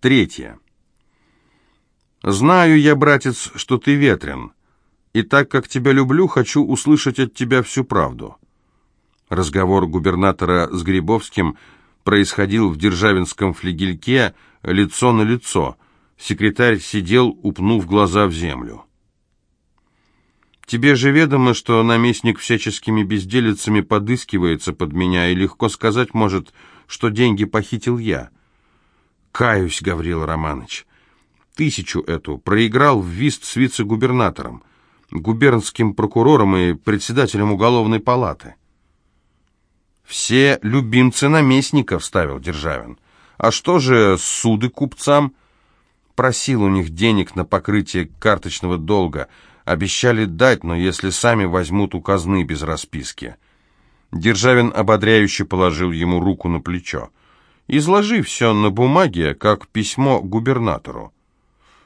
Третье. «Знаю я, братец, что ты ветрен, и так как тебя люблю, хочу услышать от тебя всю правду». Разговор губернатора с Грибовским происходил в Державинском флигельке лицо на лицо. Секретарь сидел, упнув глаза в землю. «Тебе же ведомо, что наместник всяческими безделицами подыскивается под меня, и легко сказать может, что деньги похитил я». «Каюсь, Гаврил Романович, тысячу эту проиграл в вист с вице-губернатором, губернским прокурором и председателем уголовной палаты. «Все любимцы наместника», — вставил Державин. «А что же суды купцам?» Просил у них денег на покрытие карточного долга. Обещали дать, но если сами возьмут у казны без расписки. Державин ободряюще положил ему руку на плечо. «Изложи все на бумаге, как письмо губернатору».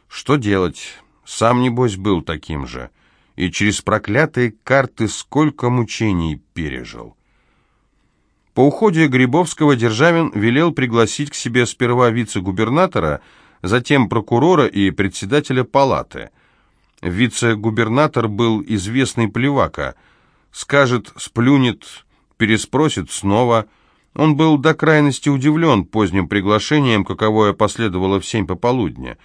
Что делать? Сам, небось, был таким же. И через проклятые карты сколько мучений пережил. По уходе Грибовского Державин велел пригласить к себе сперва вице-губернатора, затем прокурора и председателя палаты. Вице-губернатор был известный плевака. Скажет, сплюнет, переспросит снова. Он был до крайности удивлен поздним приглашением, каковое последовало в семь пополудня.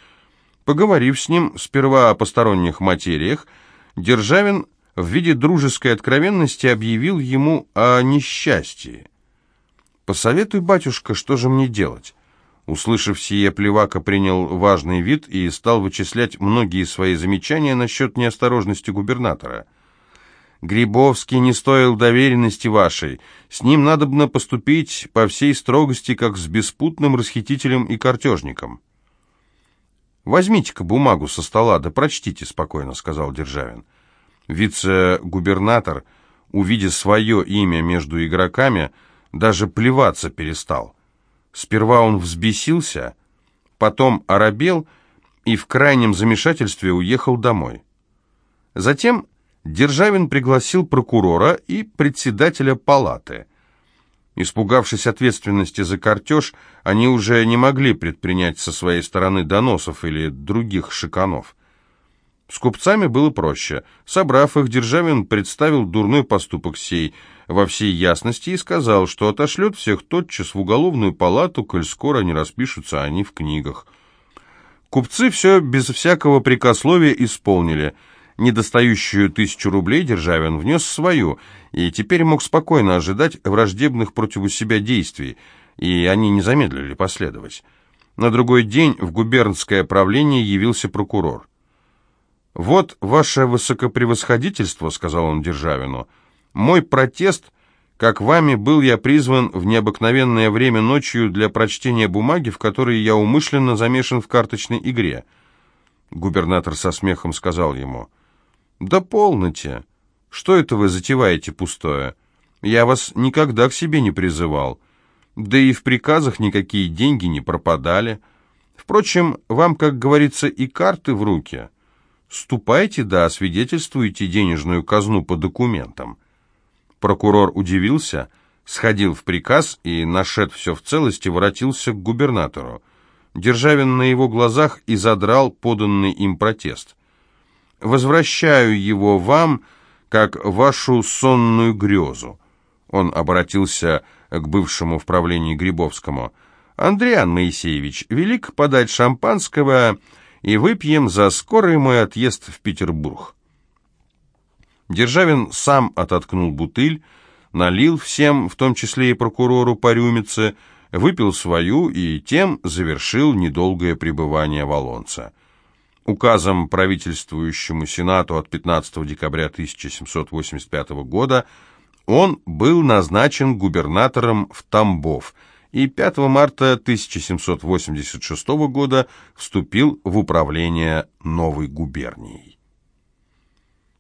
Поговорив с ним сперва о посторонних материях, Державин в виде дружеской откровенности объявил ему о несчастье. «Посоветуй, батюшка, что же мне делать?» Услышав сие, Плевака принял важный вид и стал вычислять многие свои замечания насчет неосторожности губернатора. «Грибовский не стоил доверенности вашей. С ним надобно поступить по всей строгости, как с беспутным расхитителем и картежником». «Возьмите-ка бумагу со стола, да прочтите спокойно», — сказал Державин. Вице-губернатор, увидя свое имя между игроками, даже плеваться перестал. Сперва он взбесился, потом оробел и в крайнем замешательстве уехал домой. Затем Державин пригласил прокурора и председателя палаты. Испугавшись ответственности за картеж, они уже не могли предпринять со своей стороны доносов или других шиканов. С купцами было проще. Собрав их, Державин представил дурной поступок сей во всей ясности и сказал, что отошлет всех тотчас в уголовную палату, коль скоро не распишутся они в книгах. Купцы все без всякого прикословия исполнили – недостающую тысячу рублей Державин внес свою, и теперь мог спокойно ожидать враждебных против себя действий, и они не замедлили последовать. На другой день в губернское правление явился прокурор. «Вот ваше высокопревосходительство», — сказал он Державину, — «мой протест, как вами был я призван в необыкновенное время ночью для прочтения бумаги, в которой я умышленно замешан в карточной игре». Губернатор со смехом сказал ему, «Да полноте! Что это вы затеваете пустое? Я вас никогда к себе не призывал. Да и в приказах никакие деньги не пропадали. Впрочем, вам, как говорится, и карты в руки. Ступайте да освидетельствуйте денежную казну по документам». Прокурор удивился, сходил в приказ и, нашед все в целости, воротился к губернатору. Державин на его глазах и задрал поданный им протест возвращаю его вам, как вашу сонную грезу». Он обратился к бывшему в правлении Грибовскому. «Андриан Моисеевич, велик подать шампанского, и выпьем за скорый мой отъезд в Петербург». Державин сам ототкнул бутыль, налил всем, в том числе и прокурору по рюмице, выпил свою и тем завершил недолгое пребывание Волонца. Указом правительствующему Сенату от 15 декабря 1785 года он был назначен губернатором в Тамбов и 5 марта 1786 года вступил в управление новой губернией.